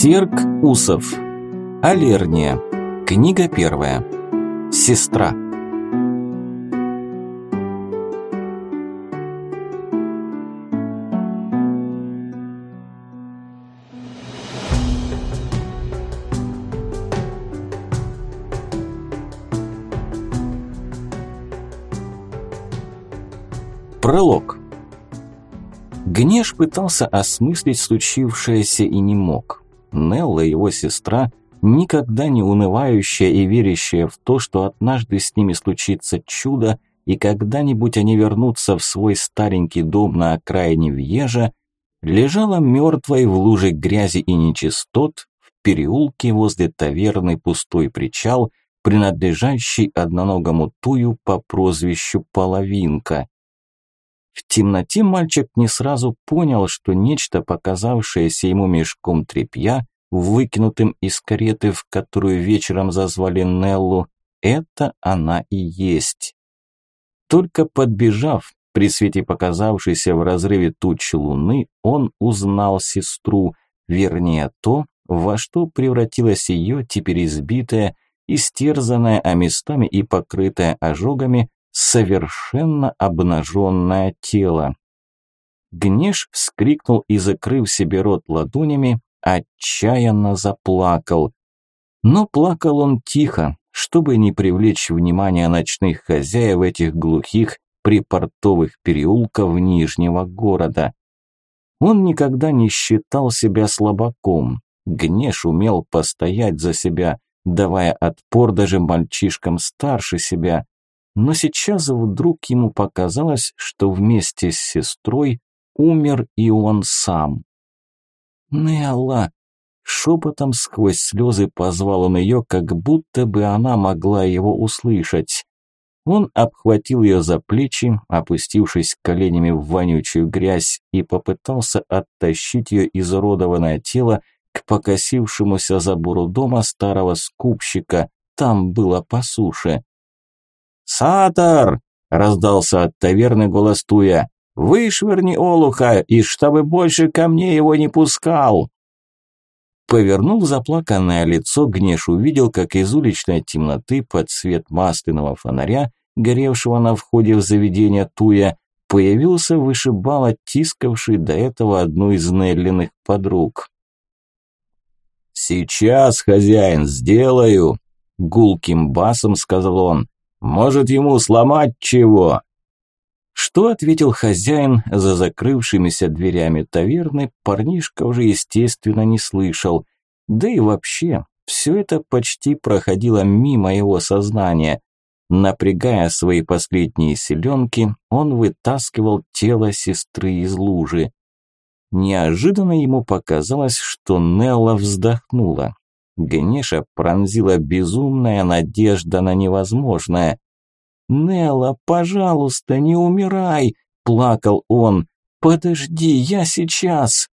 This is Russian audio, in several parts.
Серк Усов. Алерния. Книга первая. Сестра. Пролог. Гнеш пытался осмыслить случившееся и не мог. Нелла, его сестра, никогда не унывающая и верящая в то, что однажды с ними случится чудо, и когда-нибудь они вернутся в свой старенький дом на окраине Вьежа, лежала мертвой в луже грязи и нечистот в переулке возле таверны пустой причал, принадлежащий одноногому Тую по прозвищу Половинка. В темноте мальчик не сразу понял, что нечто, показавшееся ему мешком тряпья, выкинутым из кареты, в которую вечером зазвали Неллу, это она и есть. Только подбежав, при свете показавшейся в разрыве тучи луны, он узнал сестру, вернее то, во что превратилась ее теперь избитая, истерзанная, а местами и покрытая ожогами, совершенно обнаженное тело. Гнеш вскрикнул и, закрыв себе рот ладонями, отчаянно заплакал. Но плакал он тихо, чтобы не привлечь внимание ночных хозяев этих глухих припортовых переулков Нижнего города. Он никогда не считал себя слабаком. Гнеш умел постоять за себя, давая отпор даже мальчишкам старше себя, но сейчас вдруг ему показалось, что вместе с сестрой умер и он сам. «Нелла!» Шепотом сквозь слезы позвал он ее, как будто бы она могла его услышать. Он обхватил ее за плечи, опустившись коленями в вонючую грязь, и попытался оттащить ее изуродованное тело к покосившемуся забору дома старого скупщика. Там было по суше. «Сатор!» – раздался от таверны голос Туя. «Вышвырни олуха, и чтобы больше ко мне его не пускал!» Повернув заплаканное лицо, Гнеш увидел, как из уличной темноты под свет масляного фонаря, горевшего на входе в заведение Туя, появился вышибала, тискавший до этого одну из Неллиных подруг. «Сейчас, хозяин, сделаю!» – гулким басом сказал он. Может, ему сломать чего?» Что ответил хозяин за закрывшимися дверями таверны, парнишка уже, естественно, не слышал. Да и вообще, все это почти проходило мимо его сознания. Напрягая свои последние селенки, он вытаскивал тело сестры из лужи. Неожиданно ему показалось, что Нелла вздохнула. Гнеша пронзила безумная надежда на невозможное. «Нелла, пожалуйста, не умирай!» – плакал он. «Подожди, я сейчас!»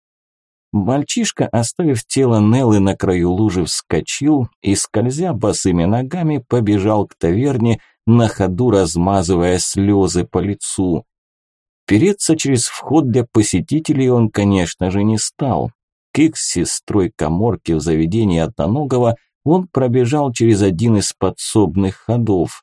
Мальчишка, оставив тело Неллы на краю лужи, вскочил и, скользя босыми ногами, побежал к таверне, на ходу размазывая слезы по лицу. Переться через вход для посетителей он, конечно же, не стал. К их сестрой коморки в заведении Одноногого он пробежал через один из подсобных ходов.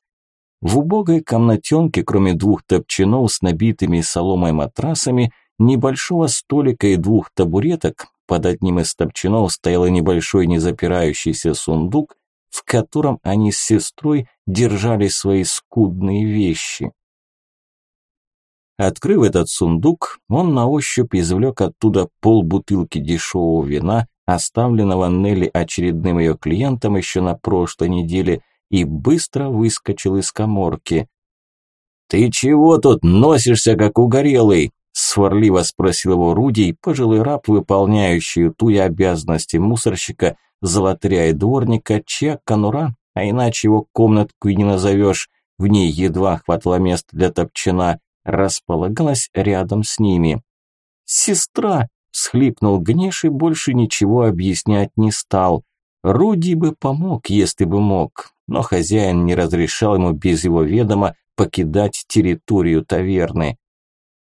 В убогой комнатенке, кроме двух топчанов с набитыми соломой матрасами, небольшого столика и двух табуреток, под одним из топчанов стоял небольшой незапирающийся сундук, в котором они с сестрой держали свои скудные вещи. Открыв этот сундук, он на ощупь извлек оттуда полбутылки дешевого вина, оставленного Нелли очередным ее клиентом еще на прошлой неделе, и быстро выскочил из коморки. «Ты чего тут носишься, как угорелый?» – сварливо спросил его Рудий, пожилой раб, выполняющий ту и обязанности мусорщика, золотаря и дворника, чья конура, а иначе его комнатку и не назовешь, в ней едва хватало места для топчана, располагалась рядом с ними. «Сестра!» – всхлипнул Гнеш и больше ничего объяснять не стал. Руди бы помог, если бы мог, но хозяин не разрешал ему без его ведома покидать территорию таверны.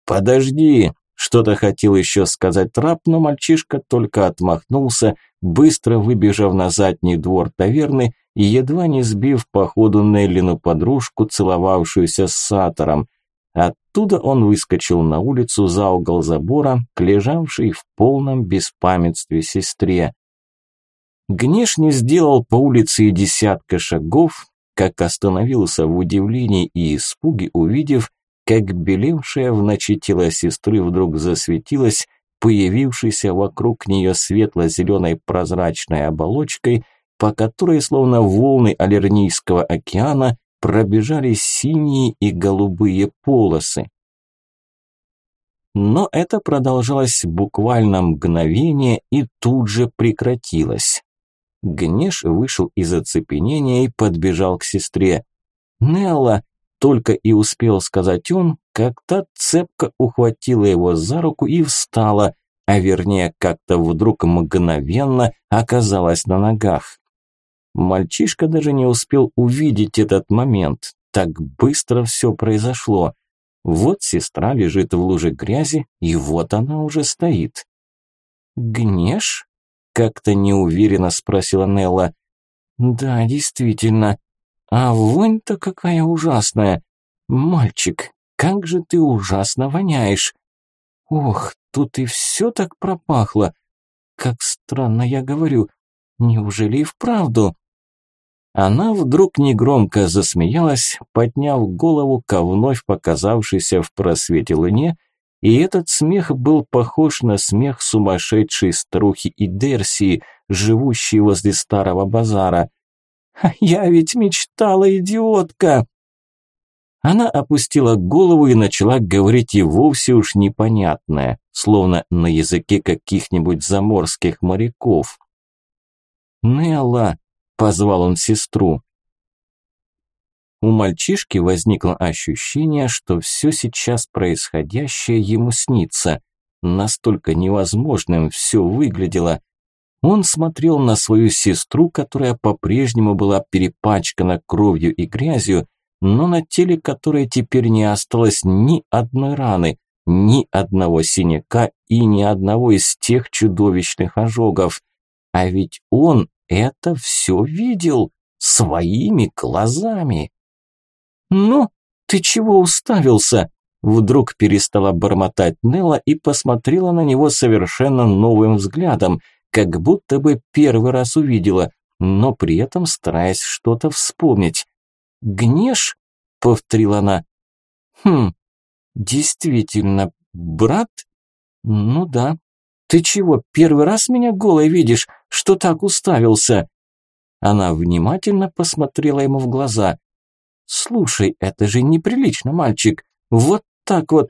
«Подожди!» – что-то хотел еще сказать раб, но мальчишка только отмахнулся, быстро выбежав на задний двор таверны и едва не сбив по ходу Неллину подружку, целовавшуюся с Сатором. Оттуда он выскочил на улицу за угол забора, к лежавшей в полном беспамятстве сестре. Гнеш не сделал по улице и десятка шагов, как остановился в удивлении и испуге, увидев, как белевшее в ночи тело сестры вдруг засветилось, появившейся вокруг нее светло-зеленой прозрачной оболочкой, по которой, словно волны Алернийского океана, пробежали синие и голубые полосы. Но это продолжалось буквально мгновение и тут же прекратилось. Гнеш вышел из оцепенения и подбежал к сестре. «Нелла!» – только и успел сказать он, как та цепко ухватила его за руку и встала, а вернее как-то вдруг мгновенно оказалась на ногах. Мальчишка даже не успел увидеть этот момент, так быстро все произошло. Вот сестра лежит в луже грязи, и вот она уже стоит. «Гнешь?» – как-то неуверенно спросила Нелла. «Да, действительно. А вонь-то какая ужасная. Мальчик, как же ты ужасно воняешь. Ох, тут и все так пропахло. Как странно я говорю. Неужели и вправду? Она вдруг негромко засмеялась, подняв голову ко вновь показавшейся в просвете луне, и этот смех был похож на смех сумасшедшей старухи и Дерсии, живущей возле старого базара. «Я ведь мечтала, идиотка!» Она опустила голову и начала говорить и вовсе уж непонятное, словно на языке каких-нибудь заморских моряков. «Нелла!» – позвал он сестру. У мальчишки возникло ощущение, что все сейчас происходящее ему снится. Настолько невозможным все выглядело. Он смотрел на свою сестру, которая по-прежнему была перепачкана кровью и грязью, но на теле которой теперь не осталось ни одной раны, ни одного синяка и ни одного из тех чудовищных ожогов. А ведь он это все видел своими глазами. «Ну, ты чего уставился?» Вдруг перестала бормотать Нелла и посмотрела на него совершенно новым взглядом, как будто бы первый раз увидела, но при этом стараясь что-то вспомнить. «Гнешь?» – повторила она. «Хм, действительно, брат? Ну да. Ты чего, первый раз меня голой видишь, что так уставился?» Она внимательно посмотрела ему в глаза. «Слушай, это же неприлично, мальчик. Вот так вот.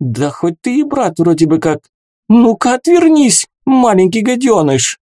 Да хоть ты и брат вроде бы как. Ну-ка, отвернись, маленький гаденыш!»